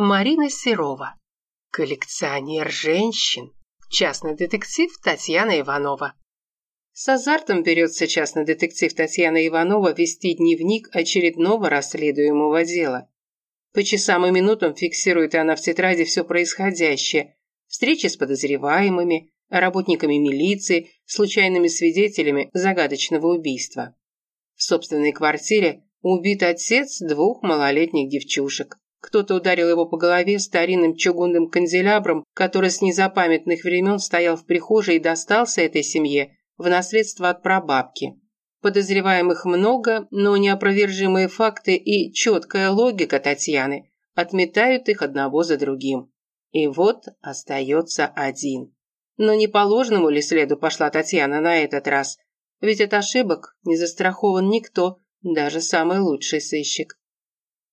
Марина Серова. Коллекционер женщин. Частный детектив Татьяна Иванова. С азартом берется частный детектив Татьяна Иванова вести дневник очередного расследуемого дела. По часам и минутам фиксирует она в тетради все происходящее. Встречи с подозреваемыми, работниками милиции, случайными свидетелями загадочного убийства. В собственной квартире убит отец двух малолетних девчушек. Кто-то ударил его по голове старинным чугунным канделябром, который с незапамятных времен стоял в прихожей и достался этой семье в наследство от прабабки. Подозреваемых много, но неопровержимые факты и четкая логика Татьяны отметают их одного за другим. И вот остается один. Но не по ложному ли следу пошла Татьяна на этот раз? Ведь от ошибок не застрахован никто, даже самый лучший сыщик.